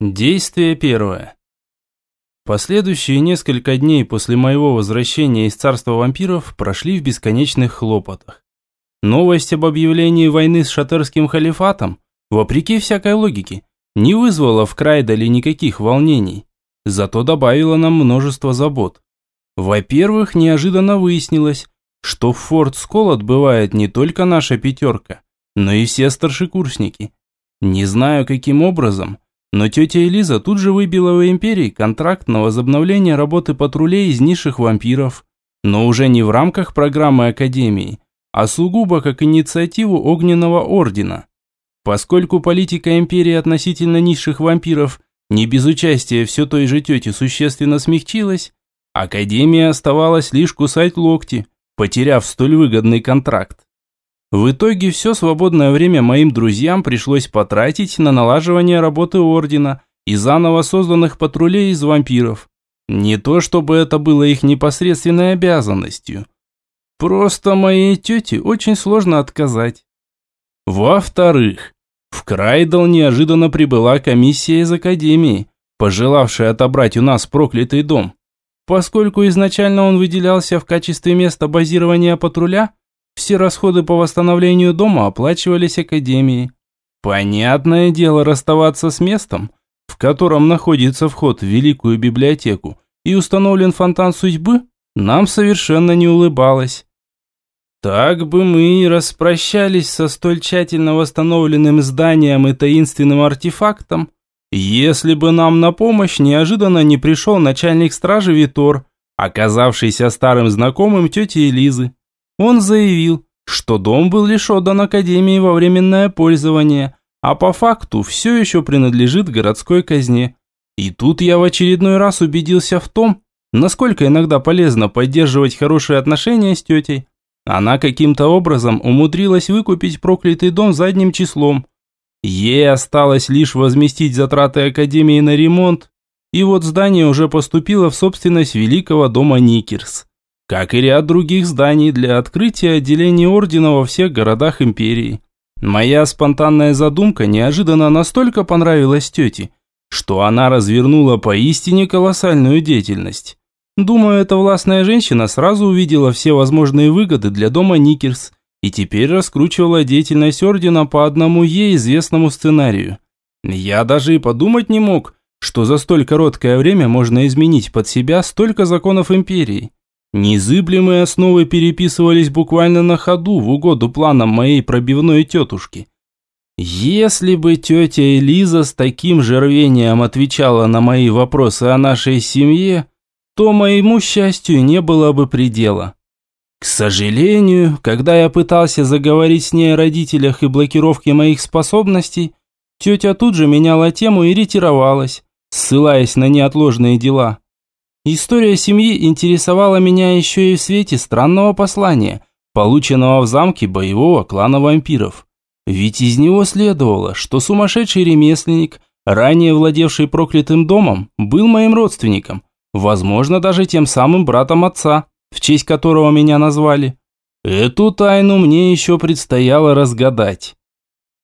Действие первое. Последующие несколько дней после моего возвращения из царства вампиров прошли в бесконечных хлопотах. Новость об объявлении войны с шатерским халифатом, вопреки всякой логике, не вызвала в Крайдале никаких волнений, зато добавила нам множество забот. Во-первых, неожиданно выяснилось, что в Форт Скол отбывает не только наша пятерка, но и все старшекурсники. Не знаю, каким образом, но тетя Элиза тут же выбила у Империи контракт на возобновление работы патрулей из низших вампиров, но уже не в рамках программы Академии, а сугубо как инициативу Огненного Ордена. Поскольку политика Империи относительно низших вампиров не без участия все той же тети существенно смягчилась, Академия оставалась лишь кусать локти, потеряв столь выгодный контракт. В итоге все свободное время моим друзьям пришлось потратить на налаживание работы Ордена и заново созданных патрулей из вампиров. Не то чтобы это было их непосредственной обязанностью. Просто моей тете очень сложно отказать. Во-вторых, в Крайдл неожиданно прибыла комиссия из Академии, пожелавшая отобрать у нас проклятый дом. Поскольку изначально он выделялся в качестве места базирования патруля, все расходы по восстановлению дома оплачивались академией. Понятное дело расставаться с местом, в котором находится вход в Великую библиотеку и установлен фонтан судьбы, нам совершенно не улыбалось. Так бы мы и распрощались со столь тщательно восстановленным зданием и таинственным артефактом, если бы нам на помощь неожиданно не пришел начальник стражи Витор, оказавшийся старым знакомым тети Элизы. Он заявил, что дом был лишь отдан Академии во временное пользование, а по факту все еще принадлежит городской казне. И тут я в очередной раз убедился в том, насколько иногда полезно поддерживать хорошие отношения с тетей. Она каким-то образом умудрилась выкупить проклятый дом задним числом. Ей осталось лишь возместить затраты Академии на ремонт, и вот здание уже поступило в собственность великого дома Никерс как и ряд других зданий для открытия отделений ордена во всех городах империи. Моя спонтанная задумка неожиданно настолько понравилась тете, что она развернула поистине колоссальную деятельность. Думаю, эта властная женщина сразу увидела все возможные выгоды для дома Никерс и теперь раскручивала деятельность ордена по одному ей известному сценарию. Я даже и подумать не мог, что за столь короткое время можно изменить под себя столько законов империи. Незыблемые основы переписывались буквально на ходу в угоду планам моей пробивной тетушки. Если бы тетя Элиза с таким же рвением отвечала на мои вопросы о нашей семье, то моему счастью не было бы предела. К сожалению, когда я пытался заговорить с ней о родителях и блокировке моих способностей, тетя тут же меняла тему и ретировалась, ссылаясь на неотложные дела. История семьи интересовала меня еще и в свете странного послания, полученного в замке боевого клана вампиров. Ведь из него следовало, что сумасшедший ремесленник, ранее владевший проклятым домом, был моим родственником, возможно, даже тем самым братом отца, в честь которого меня назвали. Эту тайну мне еще предстояло разгадать.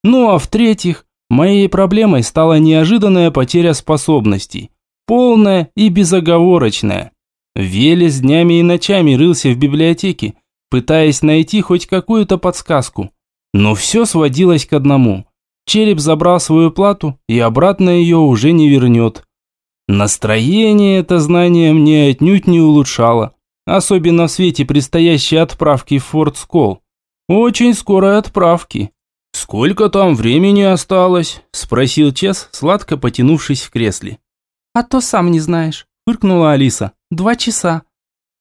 Ну а в-третьих, моей проблемой стала неожиданная потеря способностей. Полная и безоговорочная. Велес днями и ночами рылся в библиотеке, пытаясь найти хоть какую-то подсказку. Но все сводилось к одному. Череп забрал свою плату и обратно ее уже не вернет. Настроение это знание мне отнюдь не улучшало, особенно в свете предстоящей отправки в Форт Скол. Очень скорой отправки. «Сколько там времени осталось?» – спросил Чес, сладко потянувшись в кресле. «А то сам не знаешь», – фыркнула Алиса. «Два часа».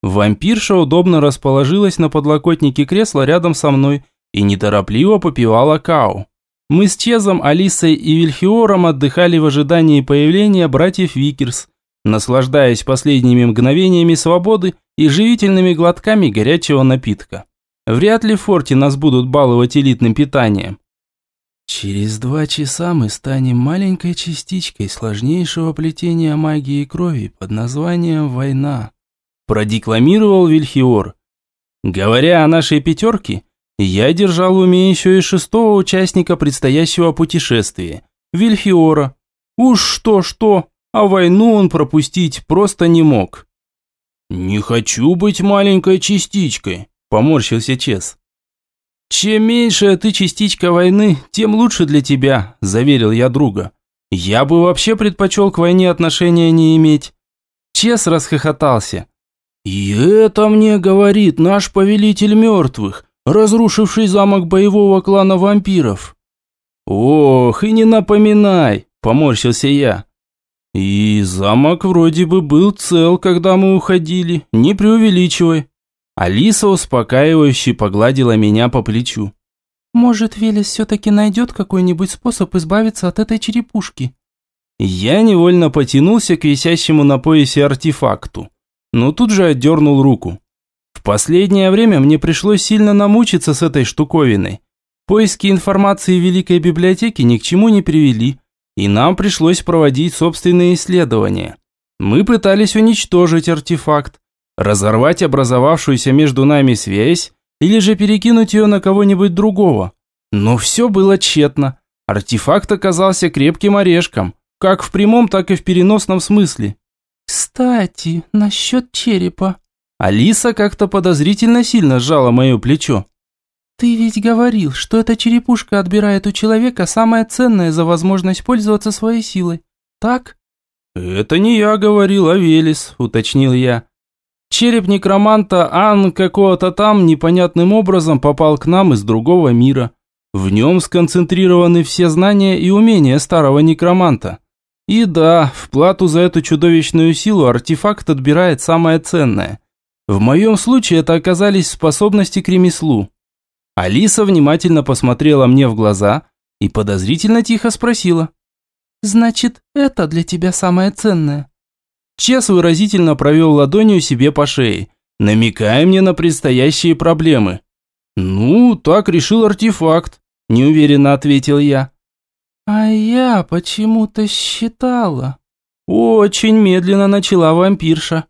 Вампирша удобно расположилась на подлокотнике кресла рядом со мной и неторопливо попивала кау. Мы с Чезом, Алисой и Вильхиором отдыхали в ожидании появления братьев Викерс, наслаждаясь последними мгновениями свободы и живительными глотками горячего напитка. Вряд ли в форте нас будут баловать элитным питанием. Через два часа мы станем маленькой частичкой сложнейшего плетения магии крови под названием «Война», продекламировал Вильхиор. Говоря о нашей пятерке, я держал в уме еще и шестого участника предстоящего путешествия, Вильхиора. Уж что-что, а войну он пропустить просто не мог. «Не хочу быть маленькой частичкой», – поморщился Чес. «Чем меньше ты частичка войны, тем лучше для тебя», – заверил я друга. «Я бы вообще предпочел к войне отношения не иметь». Чес расхохотался. «И это мне говорит наш повелитель мертвых, разрушивший замок боевого клана вампиров». «Ох, и не напоминай», – поморщился я. «И замок вроде бы был цел, когда мы уходили, не преувеличивай». Алиса успокаивающе погладила меня по плечу. «Может, Велес все-таки найдет какой-нибудь способ избавиться от этой черепушки?» Я невольно потянулся к висящему на поясе артефакту, но тут же отдернул руку. В последнее время мне пришлось сильно намучиться с этой штуковиной. Поиски информации в Великой библиотеке ни к чему не привели, и нам пришлось проводить собственные исследования. Мы пытались уничтожить артефакт, разорвать образовавшуюся между нами связь или же перекинуть ее на кого-нибудь другого. Но все было тщетно. Артефакт оказался крепким орешком, как в прямом, так и в переносном смысле. «Кстати, насчет черепа». Алиса как-то подозрительно сильно сжала мое плечо. «Ты ведь говорил, что эта черепушка отбирает у человека самое ценное за возможность пользоваться своей силой, так?» «Это не я говорил, а Велес», – уточнил я. Череп некроманта Ан какого-то там непонятным образом попал к нам из другого мира. В нем сконцентрированы все знания и умения старого некроманта. И да, в плату за эту чудовищную силу артефакт отбирает самое ценное. В моем случае это оказались способности к ремеслу. Алиса внимательно посмотрела мне в глаза и подозрительно тихо спросила. «Значит, это для тебя самое ценное?» Чес выразительно провел ладонью себе по шее, намекая мне на предстоящие проблемы. «Ну, так решил артефакт», – неуверенно ответил я. «А я почему-то считала...» Очень медленно начала вампирша.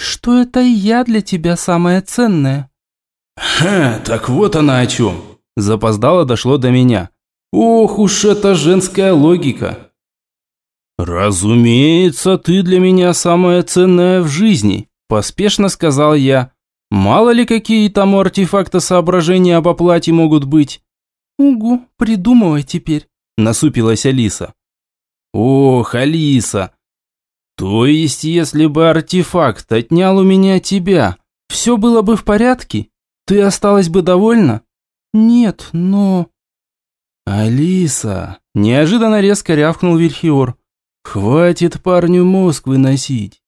«Что это я для тебя самое ценное?» «Ха, так вот она о чем!» Запоздало дошло до меня. «Ох уж эта женская логика!» «Разумеется, ты для меня самое ценное в жизни», – поспешно сказал я. «Мало ли какие там у артефакта соображения об оплате могут быть». «Угу, придумывай теперь», – насупилась Алиса. «Ох, Алиса! То есть, если бы артефакт отнял у меня тебя, все было бы в порядке? Ты осталась бы довольна?» «Нет, но...» «Алиса!» – неожиданно резко рявкнул Вильхиор. «Хватит парню мозг выносить!»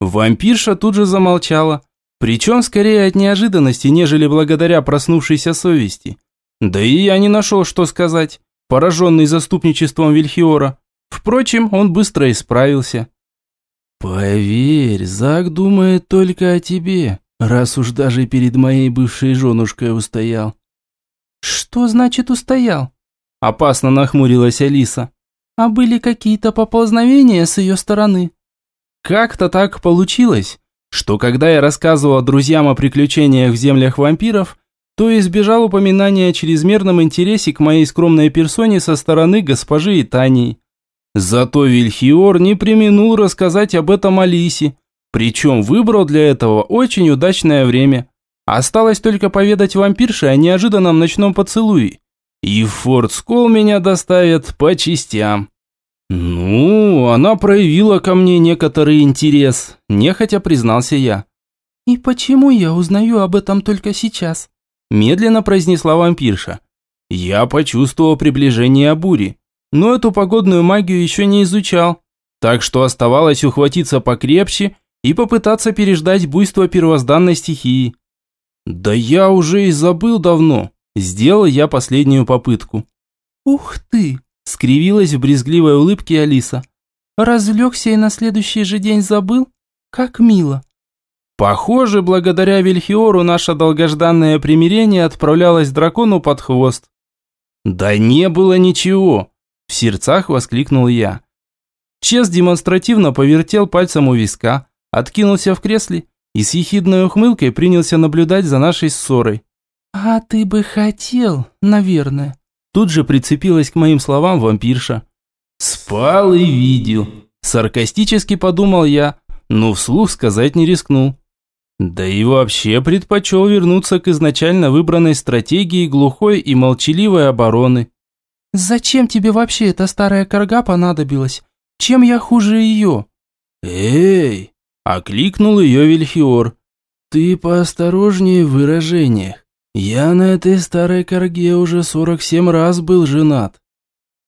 Вампирша тут же замолчала, причем скорее от неожиданности, нежели благодаря проснувшейся совести. Да и я не нашел, что сказать, пораженный заступничеством Вильхиора. Впрочем, он быстро исправился. «Поверь, Зак думает только о тебе, раз уж даже перед моей бывшей женушкой устоял». «Что значит устоял?» Опасно нахмурилась Алиса. А были какие-то поползновения с ее стороны? Как-то так получилось, что когда я рассказывал друзьям о приключениях в землях вампиров, то избежал упоминания о чрезмерном интересе к моей скромной персоне со стороны госпожи Итании. Зато Вильхиор не применул рассказать об этом Алисе, причем выбрал для этого очень удачное время. Осталось только поведать вампирше о неожиданном ночном поцелуе, и в Форт Скол меня доставят по частям. Ну, она проявила ко мне некоторый интерес, нехотя признался я. И почему я узнаю об этом только сейчас? Медленно произнесла вампирша. Я почувствовал приближение бури, но эту погодную магию еще не изучал, так что оставалось ухватиться покрепче и попытаться переждать буйство первозданной стихии. Да я уже и забыл давно, Сделал я последнюю попытку. «Ух ты!» – скривилась в брезгливой улыбке Алиса. «Развлекся и на следующий же день забыл? Как мило!» Похоже, благодаря Вильхиору наше долгожданное примирение отправлялось дракону под хвост. «Да не было ничего!» – в сердцах воскликнул я. Чес демонстративно повертел пальцем у виска, откинулся в кресле и с ехидной ухмылкой принялся наблюдать за нашей ссорой. «А ты бы хотел, наверное». Тут же прицепилась к моим словам вампирша. Спал и видел. Саркастически подумал я, но вслух сказать не рискнул. Да и вообще предпочел вернуться к изначально выбранной стратегии глухой и молчаливой обороны. «Зачем тебе вообще эта старая корга понадобилась? Чем я хуже ее?» «Эй!» – окликнул ее Вильхиор. «Ты поосторожнее в выражениях. Я на этой старой корге уже сорок семь раз был женат».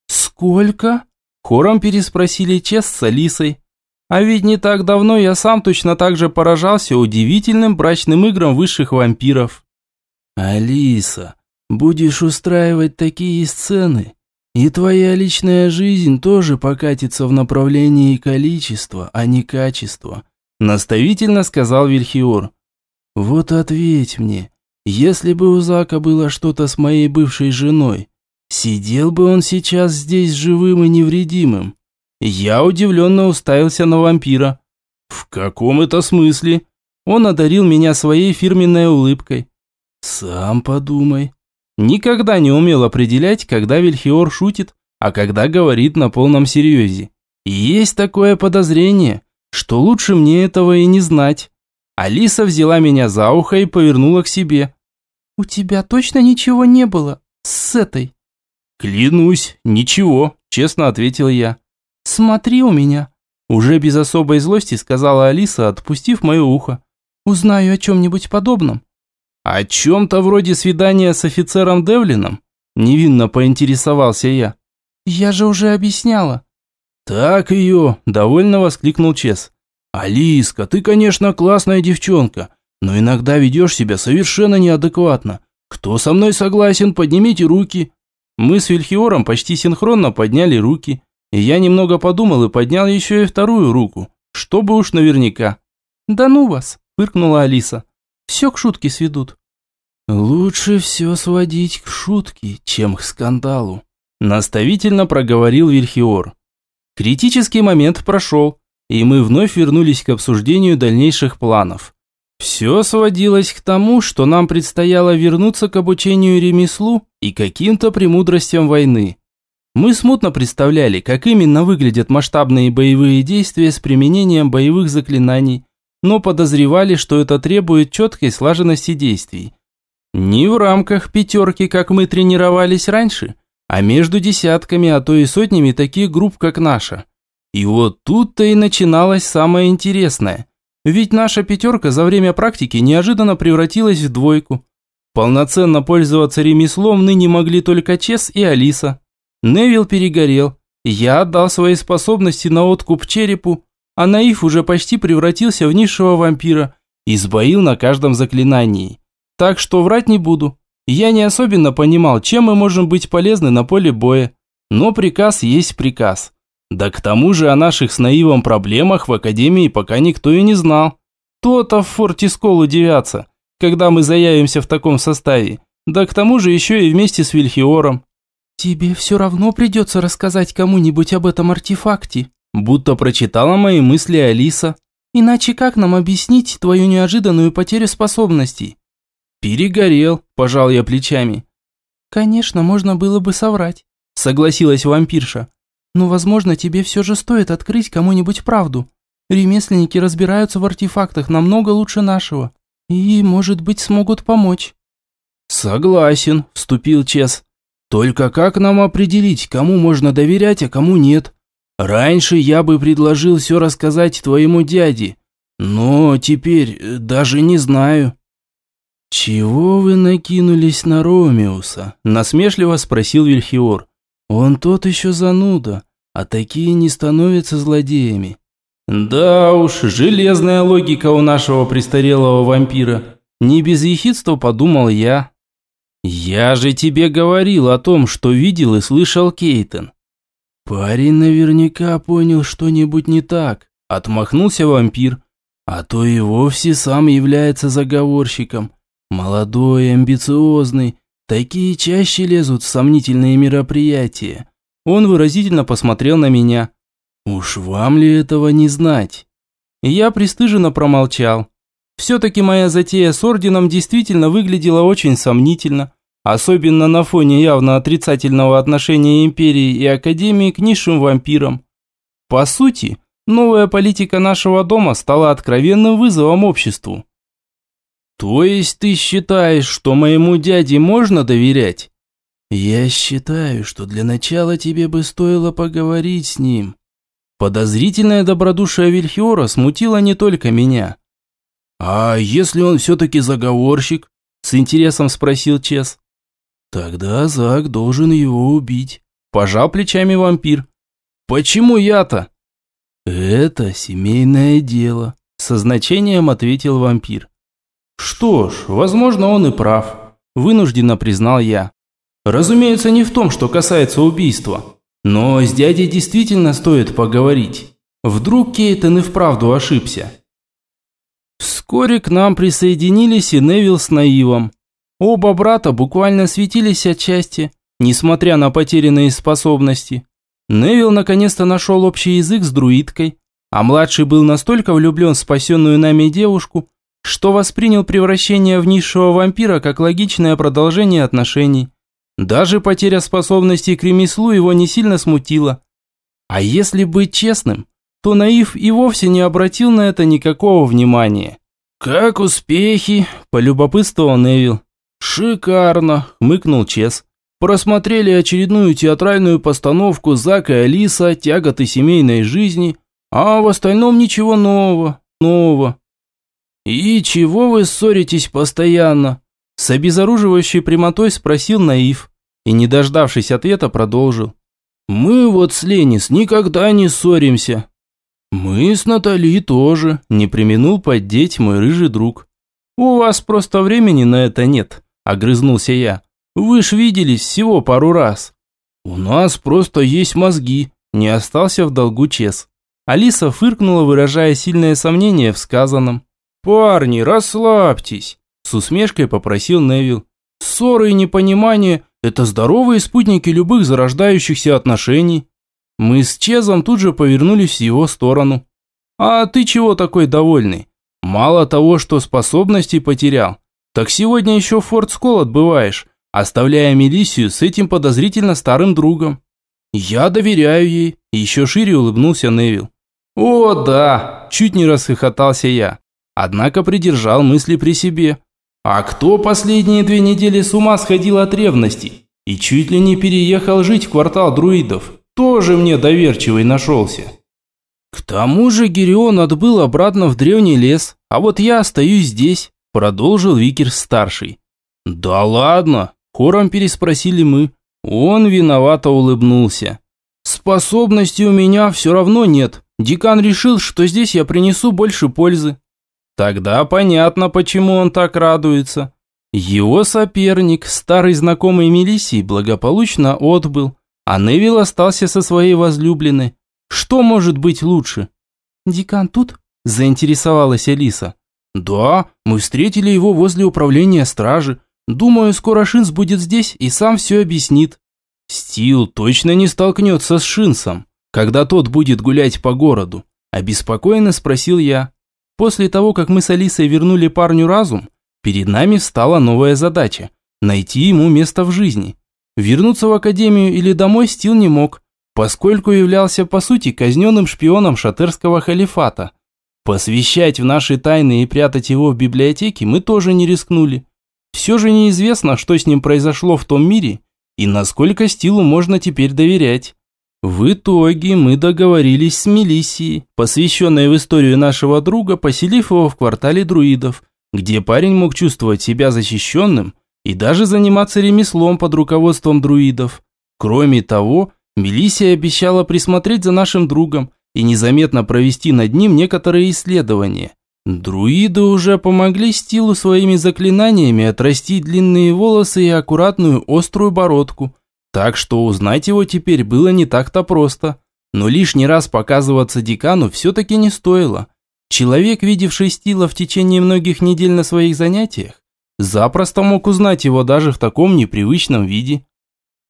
«Сколько?» – хором переспросили Чес с Алисой. А ведь не так давно я сам точно так же поражался удивительным брачным играм высших вампиров. Алиса, будешь устраивать такие сцены, и твоя личная жизнь тоже покатится в направлении количества, а не качества, наставительно сказал Вильхиор. Вот ответь мне, если бы у Зака было что-то с моей бывшей женой, сидел бы он сейчас здесь живым и невредимым? Я удивленно уставился на вампира. В каком это смысле? Он одарил меня своей фирменной улыбкой. Сам подумай. Никогда не умел определять, когда Вильхиор шутит, а когда говорит на полном серьезе. есть такое подозрение, что лучше мне этого и не знать. Алиса взяла меня за ухо и повернула к себе. «У тебя точно ничего не было с этой?» «Клянусь, ничего», честно ответил я. «Смотри у меня», – уже без особой злости сказала Алиса, отпустив мое ухо. «Узнаю о чем-нибудь подобном». «О чем-то вроде свидания с офицером Девлином?» – невинно поинтересовался я. «Я же уже объясняла». «Так ее!» – довольно воскликнул Чес. «Алиска, ты, конечно, классная девчонка, но иногда ведешь себя совершенно неадекватно. Кто со мной согласен, поднимите руки». Мы с Вильхиором почти синхронно подняли руки. И я немного подумал и поднял еще и вторую руку, чтобы уж наверняка. «Да ну вас!» – фыркнула Алиса. «Все к шутке сведут». «Лучше все сводить к шутке, чем к скандалу», – наставительно проговорил Вильхиор. Критический момент прошел, и мы вновь вернулись к обсуждению дальнейших планов. Все сводилось к тому, что нам предстояло вернуться к обучению ремеслу и каким-то премудростям войны. Мы смутно представляли, как именно выглядят масштабные боевые действия с применением боевых заклинаний, но подозревали, что это требует четкой слаженности действий. Не в рамках пятерки, как мы тренировались раньше, а между десятками, а то и сотнями таких групп, как наша. И вот тут-то и начиналось самое интересное. Ведь наша пятерка за время практики неожиданно превратилась в двойку. Полноценно пользоваться ремеслом ныне могли только Чес и Алиса. Невил перегорел. Я отдал свои способности на откуп черепу, а Наив уже почти превратился в низшего вампира и сбоил на каждом заклинании. Так что врать не буду. Я не особенно понимал, чем мы можем быть полезны на поле боя. Но приказ есть приказ. Да к тому же о наших с Наивом проблемах в Академии пока никто и не знал. То-то в форте Скол удивятся, когда мы заявимся в таком составе. Да к тому же еще и вместе с Вильхиором. «Тебе все равно придется рассказать кому-нибудь об этом артефакте», будто прочитала мои мысли Алиса. «Иначе как нам объяснить твою неожиданную потерю способностей?» «Перегорел», – пожал я плечами. «Конечно, можно было бы соврать», – согласилась вампирша. «Но, возможно, тебе все же стоит открыть кому-нибудь правду. Ремесленники разбираются в артефактах намного лучше нашего. И, может быть, смогут помочь». «Согласен», – вступил Чес. Только как нам определить, кому можно доверять, а кому нет? Раньше я бы предложил все рассказать твоему дяде, но теперь э, даже не знаю». «Чего вы накинулись на Ромеуса?» – насмешливо спросил Вильхиор. «Он тот еще зануда, а такие не становятся злодеями». «Да уж, железная логика у нашего престарелого вампира. Не без ехидства подумал я, «Я же тебе говорил о том, что видел и слышал Кейтон». «Парень наверняка понял что-нибудь не так», – отмахнулся вампир. «А то и вовсе сам является заговорщиком. Молодой, амбициозный, такие чаще лезут в сомнительные мероприятия». Он выразительно посмотрел на меня. «Уж вам ли этого не знать?» Я пристыженно промолчал. Все-таки моя затея с орденом действительно выглядела очень сомнительно, особенно на фоне явно отрицательного отношения империи и академии к низшим вампирам. По сути, новая политика нашего дома стала откровенным вызовом обществу. То есть ты считаешь, что моему дяде можно доверять? Я считаю, что для начала тебе бы стоило поговорить с ним. Подозрительное добродушие Вильхиора смутило не только меня. А если он все-таки заговорщик? С интересом спросил Чес. Тогда Зак должен его убить. Пожал плечами вампир. Почему я-то? Это семейное дело, со значением ответил вампир. Что ж, возможно, он и прав. Вынужденно признал я. Разумеется, не в том, что касается убийства. Но с дядей действительно стоит поговорить. Вдруг Кейтон и вправду ошибся. Вскоре к нам присоединились и Невил с Наивом. Оба брата буквально светились отчасти, несмотря на потерянные способности. Невил наконец-то нашел общий язык с друидкой, а младший был настолько влюблен в спасенную нами девушку, что воспринял превращение в низшего вампира как логичное продолжение отношений. Даже потеря способностей к ремеслу его не сильно смутила. А если быть честным, то Наив и вовсе не обратил на это никакого внимания. «Как успехи?» – полюбопытствовал Невил. «Шикарно!» – хмыкнул Чес. «Просмотрели очередную театральную постановку Зака и Алиса «Тяготы семейной жизни», а в остальном ничего нового, нового. «И чего вы ссоритесь постоянно?» С обезоруживающей прямотой спросил Наив и, не дождавшись ответа, продолжил. «Мы вот с Ленис никогда не ссоримся». «Мы с Натали тоже», – не применул поддеть мой рыжий друг. «У вас просто времени на это нет», – огрызнулся я. «Вы ж виделись всего пару раз». «У нас просто есть мозги», – не остался в долгу Чес. Алиса фыркнула, выражая сильное сомнение в сказанном. «Парни, расслабьтесь!» С усмешкой попросил Невил. «Ссоры и непонимание – это здоровые спутники любых зарождающихся отношений». Мы с Чезом тут же повернулись в его сторону. «А ты чего такой довольный? Мало того, что способности потерял, так сегодня еще Форт Скол отбываешь, оставляя Мелисию с этим подозрительно старым другом». «Я доверяю ей», – еще шире улыбнулся Невил. «О, да!» – чуть не расхохотался я. Однако придержал мысли при себе. А кто последние две недели с ума сходил от ревности и чуть ли не переехал жить в квартал друидов, тоже мне доверчивый нашелся. К тому же Герион отбыл обратно в древний лес, а вот я остаюсь здесь, продолжил Викерс-старший. Да ладно, хором переспросили мы. Он виновато улыбнулся. Способностей у меня все равно нет. Декан решил, что здесь я принесу больше пользы. Тогда понятно, почему он так радуется. Его соперник, старый знакомый Мелисии, благополучно отбыл, а Невил остался со своей возлюбленной. Что может быть лучше? «Декан тут?» – заинтересовалась Алиса. «Да, мы встретили его возле управления стражи. Думаю, скоро Шинс будет здесь и сам все объяснит». Стил точно не столкнется с Шинсом, когда тот будет гулять по городу, обеспокоенно спросил я. После того, как мы с Алисой вернули парню разум, перед нами встала новая задача – найти ему место в жизни. Вернуться в академию или домой Стил не мог, поскольку являлся по сути казненным шпионом шатерского халифата. Посвящать в наши тайны и прятать его в библиотеке мы тоже не рискнули. Все же неизвестно, что с ним произошло в том мире и насколько Стилу можно теперь доверять. В итоге мы договорились с Мелиссией, посвященной в историю нашего друга, поселив его в квартале друидов, где парень мог чувствовать себя защищенным и даже заниматься ремеслом под руководством друидов. Кроме того, Мелиссия обещала присмотреть за нашим другом и незаметно провести над ним некоторые исследования. Друиды уже помогли Стилу своими заклинаниями отрастить длинные волосы и аккуратную острую бородку – так что узнать его теперь было не так-то просто. Но лишний раз показываться декану все-таки не стоило. Человек, видевший Стила в течение многих недель на своих занятиях, запросто мог узнать его даже в таком непривычном виде.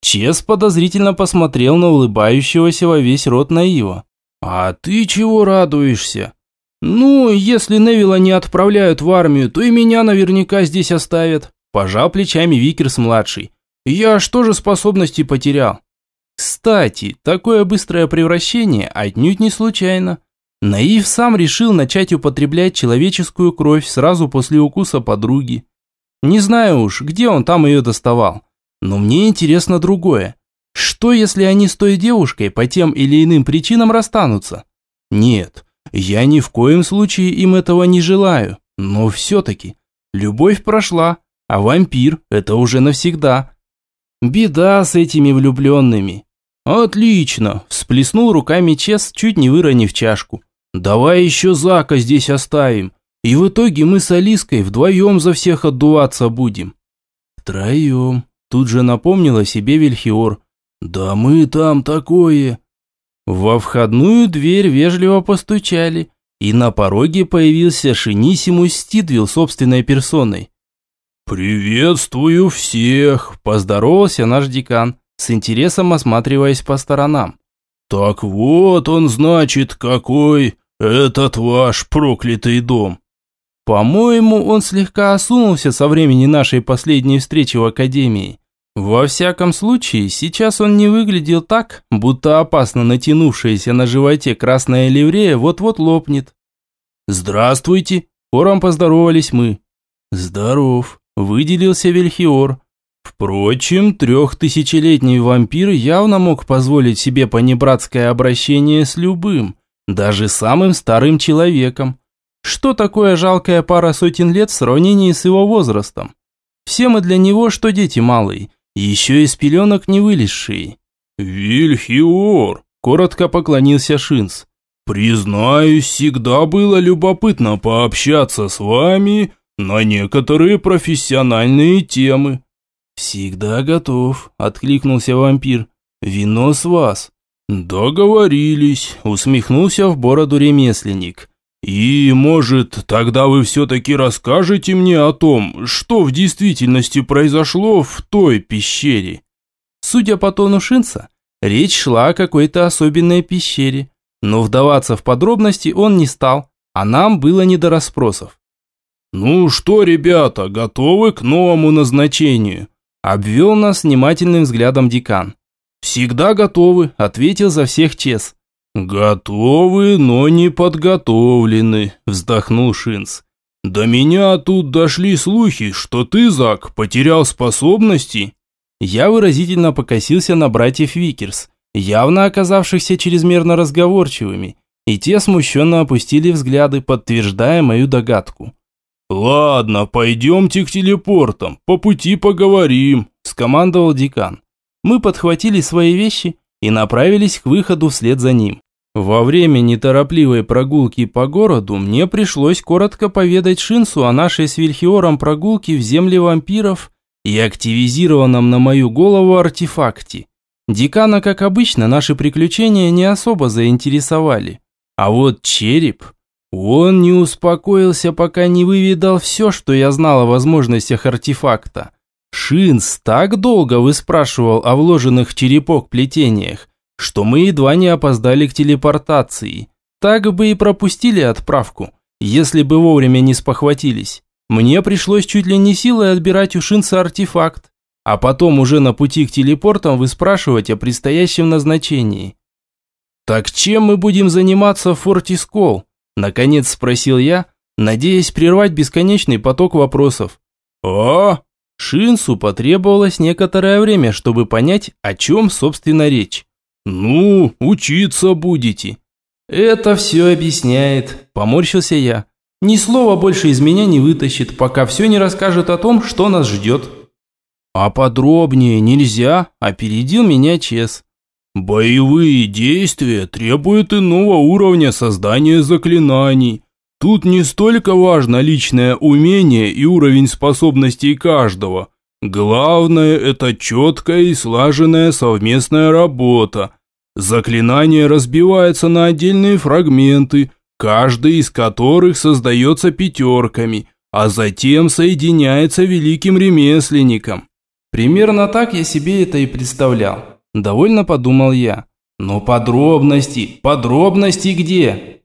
Чес подозрительно посмотрел на улыбающегося во весь рот Наива. «А ты чего радуешься?» «Ну, если Невилла не отправляют в армию, то и меня наверняка здесь оставят», Пожал плечами Викерс-младший. Я что же способности потерял? Кстати, такое быстрое превращение отнюдь не случайно. Наив сам решил начать употреблять человеческую кровь сразу после укуса подруги. Не знаю уж, где он там ее доставал. Но мне интересно другое. Что, если они с той девушкой по тем или иным причинам расстанутся? Нет, я ни в коем случае им этого не желаю. Но все-таки, любовь прошла, а вампир – это уже навсегда. Беда с этими влюбленными. Отлично, всплеснул руками Чес, чуть не выронив чашку. Давай еще Зака здесь оставим. И в итоге мы с Алиской вдвоем за всех отдуваться будем. Втроем. Тут же напомнила себе Вильхиор. Да мы там такое. Во входную дверь вежливо постучали, и на пороге появился Шинисимус Стидвилл собственной персоной. «Приветствую всех!» – поздоровался наш декан, с интересом осматриваясь по сторонам. «Так вот он, значит, какой этот ваш проклятый дом!» По-моему, он слегка осунулся со времени нашей последней встречи в академии. Во всяком случае, сейчас он не выглядел так, будто опасно натянувшаяся на животе красная ливрея вот-вот лопнет. «Здравствуйте!» – хором поздоровались мы. «Здоров!» – выделился Вельхиор. Впрочем, трехтысячелетний вампир явно мог позволить себе понебратское обращение с любым, даже самым старым человеком. Что такое жалкая пара сотен лет в сравнении с его возрастом? Все мы для него, что дети малые, еще из пеленок не вылезшие. «Вильхиор!» – коротко поклонился Шинс. «Признаюсь, всегда было любопытно пообщаться с вами на некоторые профессиональные темы». «Всегда готов», – откликнулся вампир. «Вино с вас». «Договорились», – усмехнулся в бороду ремесленник. «И, может, тогда вы все-таки расскажете мне о том, что в действительности произошло в той пещере?» Судя по тону Шинца, речь шла о какой-то особенной пещере, но вдаваться в подробности он не стал, а нам было не до расспросов. «Ну что, ребята, готовы к новому назначению?» Обвел нас внимательным взглядом декан. «Всегда готовы», – ответил за всех Чес. «Готовы, но не подготовлены», – вздохнул Шинц. «До меня тут дошли слухи, что ты, Зак, потерял способности». Я выразительно покосился на братьев Викерс, явно оказавшихся чрезмерно разговорчивыми, и те смущенно опустили взгляды, подтверждая мою догадку. «Ладно, пойдемте к телепортам, по пути поговорим», – скомандовал декан. Мы подхватили свои вещи и направились к выходу вслед за ним. Во время неторопливой прогулки по городу мне пришлось коротко поведать Шинсу о нашей с Вильхиором прогулке в земле вампиров и активизированном на мою голову артефакте. Декана, как обычно, наши приключения не особо заинтересовали. А вот череп... Он не успокоился, пока не выведал все, что я знал о возможностях артефакта. Шинс так долго выспрашивал о вложенных в черепок плетениях, что мы едва не опоздали к телепортации. Так бы и пропустили отправку, если бы вовремя не спохватились. Мне пришлось чуть ли не силой отбирать у Шинца артефакт, а потом уже на пути к телепортам выспрашивать о предстоящем назначении. «Так чем мы будем заниматься в Форте Скол?» – наконец спросил я, надеясь прервать бесконечный поток вопросов. «А?» Шинсу потребовалось некоторое время, чтобы понять, о чем, собственно, речь. «Ну, учиться будете». «Это все объясняет», – поморщился я. «Ни слова больше из меня не вытащит, пока все не расскажет о том, что нас ждет». «А подробнее нельзя», – опередил меня Чес. «Боевые действия требуют иного уровня создания заклинаний. Тут не столько важно личное умение и уровень способностей каждого. Главное – это четкая и слаженная совместная работа, Заклинание разбивается на отдельные фрагменты, каждый из которых создается пятерками, а затем соединяется великим ремесленником. Примерно так я себе это и представлял. Довольно подумал я. Но подробности, подробности где?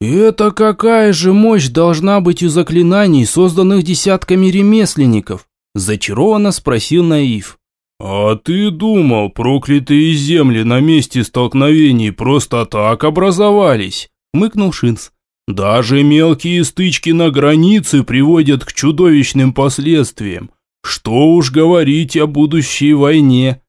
Это какая же мощь должна быть у заклинаний, созданных десятками ремесленников? Зачарованно спросил Наив. «А ты думал, проклятые земли на месте столкновений просто так образовались?» – хмыкнул Шинц. «Даже мелкие стычки на границе приводят к чудовищным последствиям. Что уж говорить о будущей войне».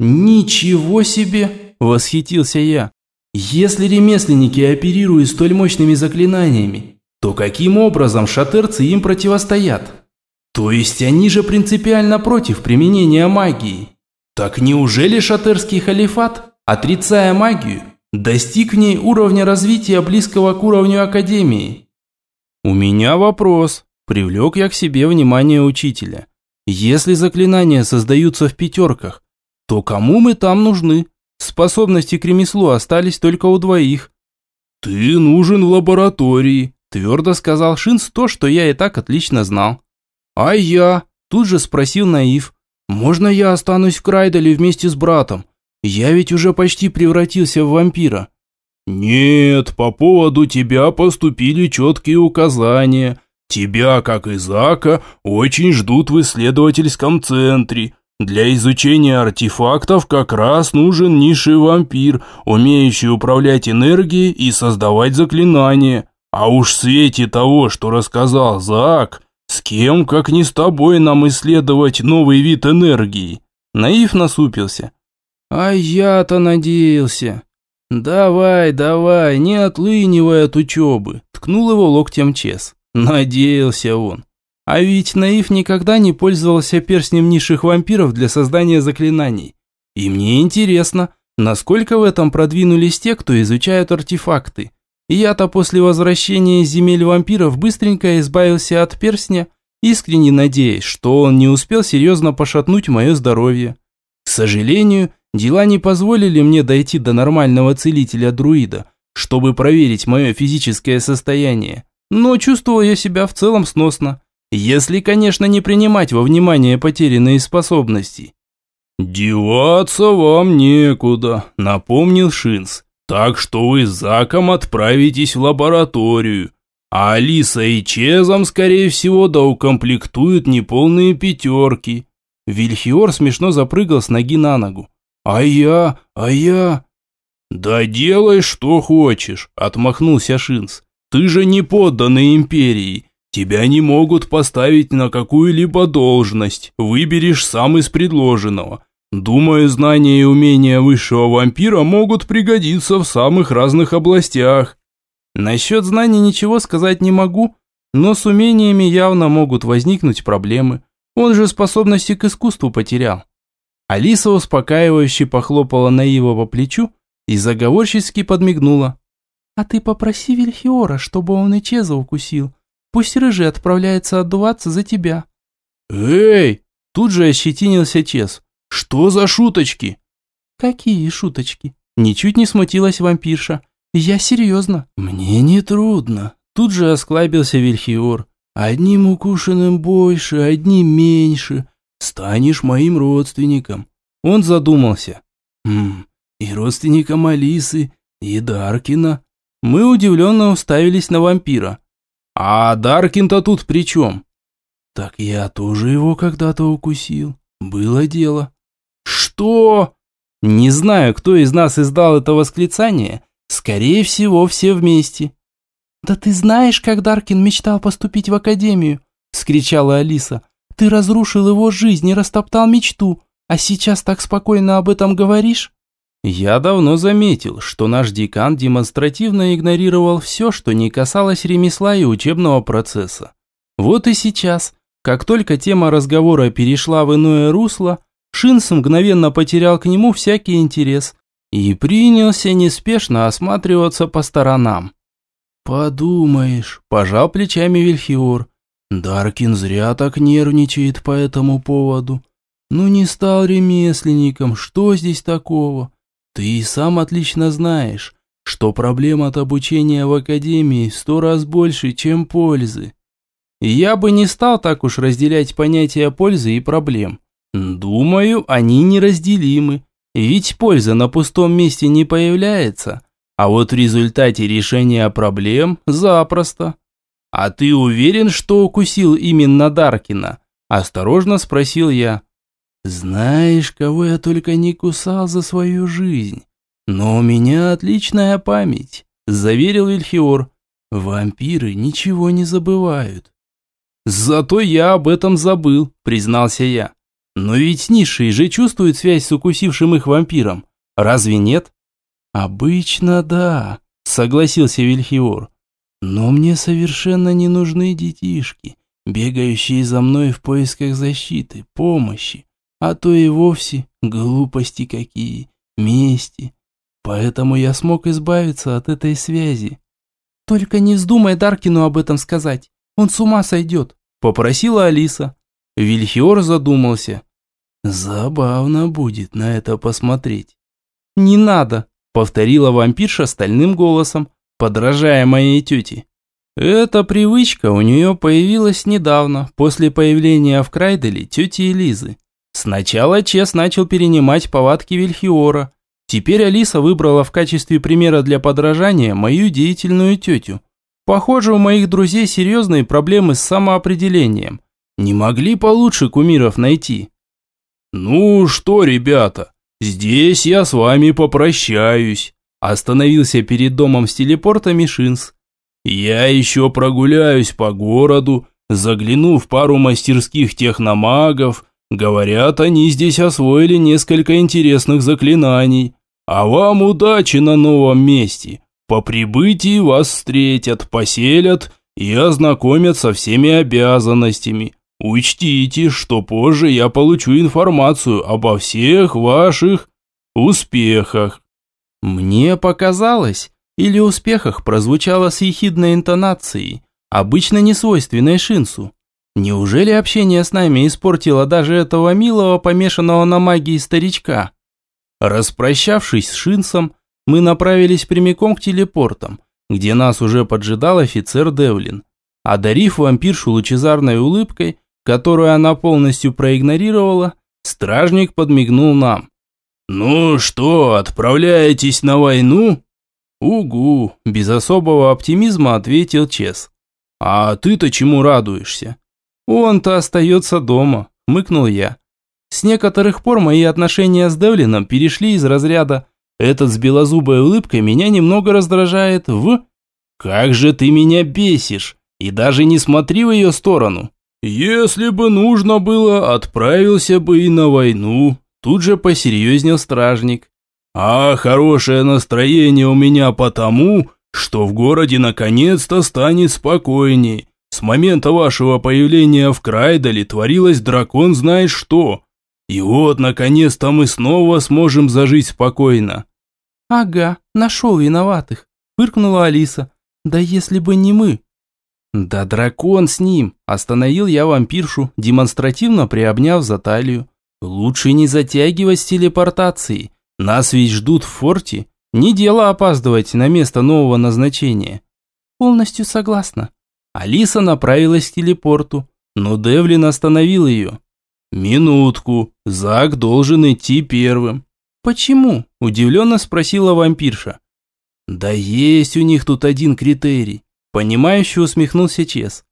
«Ничего себе!» – восхитился я. «Если ремесленники оперируют столь мощными заклинаниями, то каким образом шатерцы им противостоят?» То есть они же принципиально против применения магии. Так неужели шатерский халифат, отрицая магию, достиг в ней уровня развития близкого к уровню Академии? У меня вопрос. Привлек я к себе внимание учителя. Если заклинания создаются в пятерках, то кому мы там нужны? Способности к ремеслу остались только у двоих. «Ты нужен в лаборатории», – твердо сказал Шинс то, что я и так отлично знал. «А я?» – тут же спросил Наив. «Можно я останусь в Крайдале вместе с братом? Я ведь уже почти превратился в вампира». «Нет, по поводу тебя поступили четкие указания. Тебя, как и Зака, очень ждут в исследовательском центре. Для изучения артефактов как раз нужен низший вампир, умеющий управлять энергией и создавать заклинания. А уж в свете того, что рассказал Зак, «С кем, как не с тобой, нам исследовать новый вид энергии?» Наив насупился. «А я-то надеялся». «Давай, давай, не отлынивай от учебы», ткнул его локтем Чес. Надеялся он. А ведь Наив никогда не пользовался перстнем низших вампиров для создания заклинаний. И мне интересно, насколько в этом продвинулись те, кто изучают артефакты. Я-то после возвращения из земель вампиров быстренько избавился от перстня, искренне надеясь, что он не успел серьезно пошатнуть мое здоровье. К сожалению, дела не позволили мне дойти до нормального целителя-друида, чтобы проверить мое физическое состояние. Но чувствовал я себя в целом сносно, если, конечно, не принимать во внимание потерянные способности. «Деваться вам некуда», – напомнил Шинс. Так что вы с Заком отправитесь в лабораторию. А Алиса и Чезом, скорее всего, доукомплектуют неполные пятерки. Вильхиор смешно запрыгал с ноги на ногу. А я, а я... Да делай, что хочешь, отмахнулся Шинс. Ты же не подданный империи. Тебя не могут поставить на какую-либо должность. Выберешь сам из предложенного. Думаю, знания и умения высшего вампира могут пригодиться в самых разных областях. Насчет знаний ничего сказать не могу, но с умениями явно могут возникнуть проблемы. Он же способности к искусству потерял. Алиса успокаивающе похлопала Наива по плечу и заговорчески подмигнула. «А ты попроси Вильхиора, чтобы он и Чеза укусил. Пусть Рыжий отправляется отдуваться за тебя». «Эй!» Тут же ощетинился Чез. Что за шуточки? Какие шуточки? Ничуть не смутилась вампирша. Я серьезно. Мне не трудно. Тут же осклабился Вильхиор. Одним укушенным больше, одним меньше. Станешь моим родственником. Он задумался. Хм, и родственником Алисы, и Даркина. Мы удивленно уставились на вампира. А Даркин-то тут при чем? Так я тоже его когда-то укусил. Было дело. «Что?» Не знаю, кто из нас издал это восклицание. Скорее всего, все вместе. «Да ты знаешь, как Даркин мечтал поступить в академию?» – скричала Алиса. «Ты разрушил его жизнь и растоптал мечту, а сейчас так спокойно об этом говоришь?» Я давно заметил, что наш декан демонстративно игнорировал все, что не касалось ремесла и учебного процесса. Вот и сейчас, как только тема разговора перешла в иное русло, Шинс мгновенно потерял к нему всякий интерес и принялся неспешно осматриваться по сторонам. «Подумаешь», – пожал плечами Вильхиор, – «Даркин зря так нервничает по этому поводу. Ну не стал ремесленником, что здесь такого? Ты и сам отлично знаешь, что проблем от обучения в академии сто раз больше, чем пользы». Я бы не стал так уж разделять понятия пользы и проблем. Думаю, они неразделимы. Ведь польза на пустом месте не появляется, а вот в результате решения проблем запросто. А ты уверен, что укусил именно Даркина? Осторожно спросил я. «Знаешь, кого я только не кусал за свою жизнь? Но у меня отличная память», – заверил Вильхиор. «Вампиры ничего не забывают». «Зато я об этом забыл», – признался я. «Но ведь низшие же чувствуют связь с укусившим их вампиром. Разве нет?» «Обычно да», – согласился Вильхиор. «Но мне совершенно не нужны детишки, бегающие за мной в поисках защиты, помощи, а то и вовсе глупости какие, мести. Поэтому я смог избавиться от этой связи». «Только не вздумай Даркину об этом сказать, он с ума сойдет», – попросила Алиса. Вильхиор задумался. «Забавно будет на это посмотреть». «Не надо», – повторила вампирша стальным голосом, подражая моей тете. Эта привычка у нее появилась недавно, после появления в Крайделе тети Элизы. Сначала Чес начал перенимать повадки Вильхиора. Теперь Алиса выбрала в качестве примера для подражания мою деятельную тетю. Похоже, у моих друзей серьезные проблемы с самоопределением. Не могли получше кумиров найти. «Ну что, ребята, здесь я с вами попрощаюсь», остановился перед домом с телепорта Шинс. «Я еще прогуляюсь по городу, загляну в пару мастерских техномагов, Говорят, они здесь освоили несколько интересных заклинаний. А вам удачи на новом месте. По прибытии вас встретят, поселят и ознакомят со всеми обязанностями. Учтите, что позже я получу информацию обо всех ваших успехах. Мне показалось, или успехах прозвучало с ехидной интонацией, обычно не свойственной Шинсу. Неужели общение с нами испортило даже этого милого, помешанного на магии старичка? Распрощавшись с Шинсом, мы направились прямиком к телепортам, где нас уже поджидал офицер Девлин. Одарив вампиршу лучезарной улыбкой, которую она полностью проигнорировала, стражник подмигнул нам. «Ну что, отправляетесь на войну?» «Угу», – без особого оптимизма ответил Чес. «А ты-то чему радуешься?» «Он-то остается дома», – мыкнул я. С некоторых пор мои отношения с Девлином перешли из разряда «этот с белозубой улыбкой меня немного раздражает» в «как же ты меня бесишь!» и даже не смотри в ее сторону. «Если бы нужно было, отправился бы и на войну», тут же посерьезнел стражник. «А хорошее настроение у меня потому, что в городе наконец-то станет спокойней, с момента вашего появления в Крайдале творилось дракон знает что. И вот, наконец-то мы снова сможем зажить спокойно». «Ага, нашел виноватых», – фыркнула Алиса. «Да если бы не мы». «Да дракон с ним!» – остановил я вампиршу, демонстративно приобняв за талию. «Лучше не затягивать с телепортацией. Нас ведь ждут в форте. Не дело опаздывать на место нового назначения». «Полностью согласна», Алиса направилась к телепорту, но Девлин остановил ее. «Минутку, Зак должен идти первым». «Почему?» – удивленно спросила вампирша. «Да есть у них тут один критерий», – понимающе усмехнулся Чес.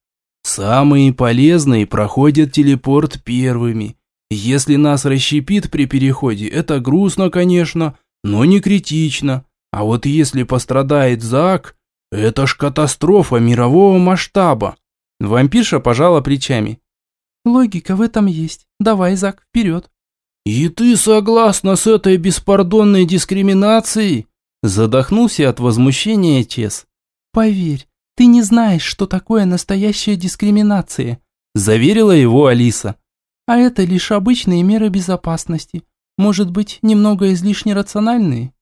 «Самые полезные проходят телепорт первыми. Если нас расщепит при переходе, это грустно, конечно, но не критично. А вот если пострадает Зак, это ж катастрофа мирового масштаба. Вампирша пожала плечами. Логика в этом есть. Давай, Зак, вперед. И ты согласна с этой беспардонной дискриминацией? Задохнулся от возмущения Чес. Поверь, ты не знаешь, что такое настоящая дискриминация, заверила его Алиса. А это лишь обычные меры безопасности. Может быть, немного излишне рациональные?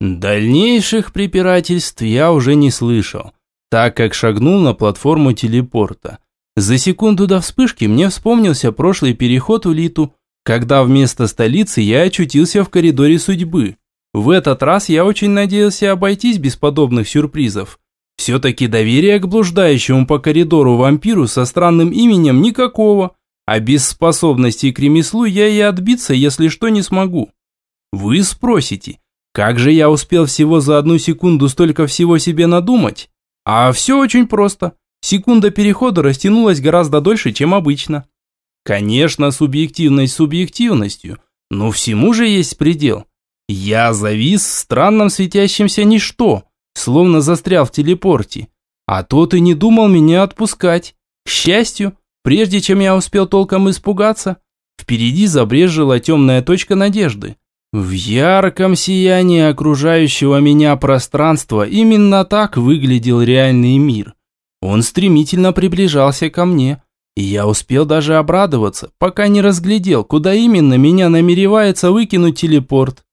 Дальнейших препирательств я уже не слышал, так как шагнул на платформу телепорта. За секунду до вспышки мне вспомнился прошлый переход в Литу, когда вместо столицы я очутился в коридоре судьбы. В этот раз я очень надеялся обойтись без подобных сюрпризов. Все-таки доверия к блуждающему по коридору вампиру со странным именем никакого, а без способностей к ремеслу я и отбиться, если что, не смогу. Вы спросите, как же я успел всего за одну секунду столько всего себе надумать? А все очень просто. Секунда перехода растянулась гораздо дольше, чем обычно. Конечно, субъективность субъективностью, но всему же есть предел. Я завис в странном светящемся ничто, словно застрял в телепорте. А тот и не думал меня отпускать. К счастью, прежде чем я успел толком испугаться, впереди забрежила темная точка надежды. В ярком сиянии окружающего меня пространства именно так выглядел реальный мир. Он стремительно приближался ко мне, и я успел даже обрадоваться, пока не разглядел, куда именно меня намеревается выкинуть телепорт.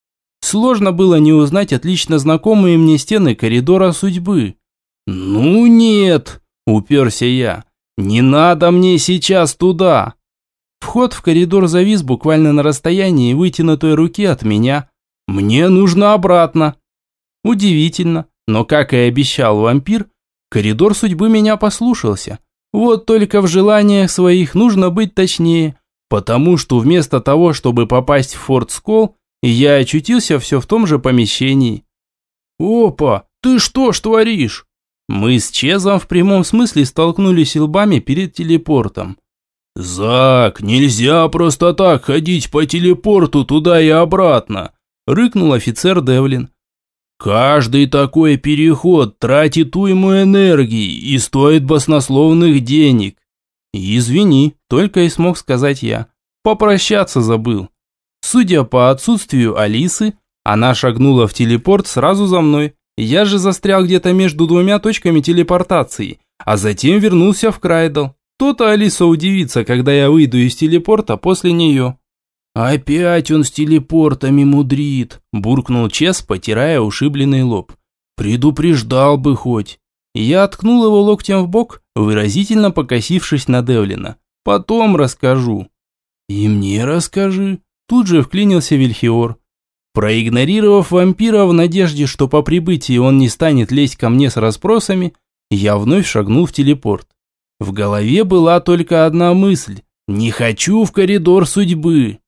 Сложно было не узнать отлично знакомые мне стены коридора судьбы. «Ну нет!» – уперся я. «Не надо мне сейчас туда!» Вход в коридор завис буквально на расстоянии вытянутой руки от меня. «Мне нужно обратно!» Удивительно, но, как и обещал вампир, Коридор судьбы меня послушался. Вот только в желаниях своих нужно быть точнее, потому что вместо того, чтобы попасть в Форт Скол, я очутился все в том же помещении. «Опа, ты что ж творишь?» Мы с Чезом в прямом смысле столкнулись лбами перед телепортом. «Зак, нельзя просто так ходить по телепорту туда и обратно!» – рыкнул офицер Девлин. Каждый такой переход тратит уйму энергии и стоит баснословных денег. Извини, только и смог сказать я. Попрощаться забыл. Судя по отсутствию Алисы, она шагнула в телепорт сразу за мной. Я же застрял где-то между двумя точками телепортации, а затем вернулся в Крайдл. То-то Алиса удивится, когда я выйду из телепорта после нее. «Опять он с телепортами мудрит», – буркнул Чес, потирая ушибленный лоб. «Предупреждал бы хоть». Я ткнул его локтем в бок, выразительно покосившись на Девлина. «Потом расскажу». «И мне расскажи», – тут же вклинился Вильхиор. Проигнорировав вампира в надежде, что по прибытии он не станет лезть ко мне с расспросами, я вновь шагнул в телепорт. В голове была только одна мысль – не хочу в коридор судьбы.